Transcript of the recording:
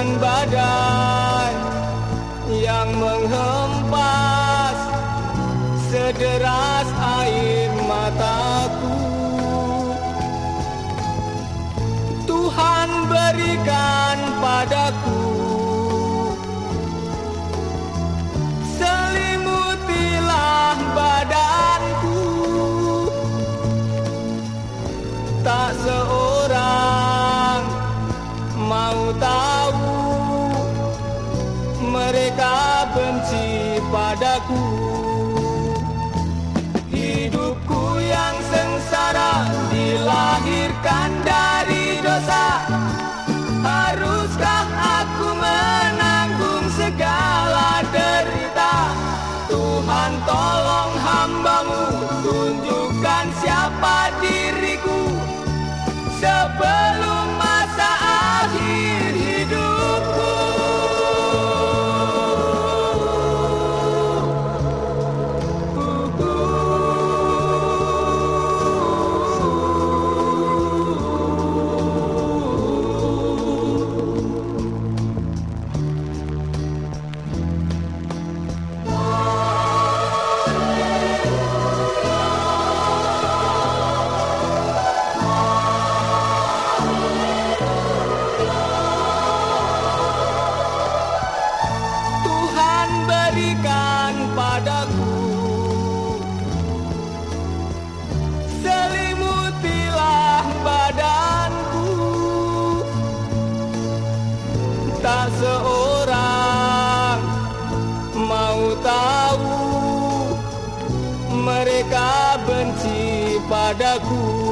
Hujan badai yang menghempas Sederas air mataku. Tuhan berikan padaku Selimutilah badanku. Tak seorang mau tahu Mereka benci padaku. Hidupku yang sengsara dilahirkan dari dosa. Haruskah aku menanggung segala derita? Tuhan tolong tahu Mereka benci padaku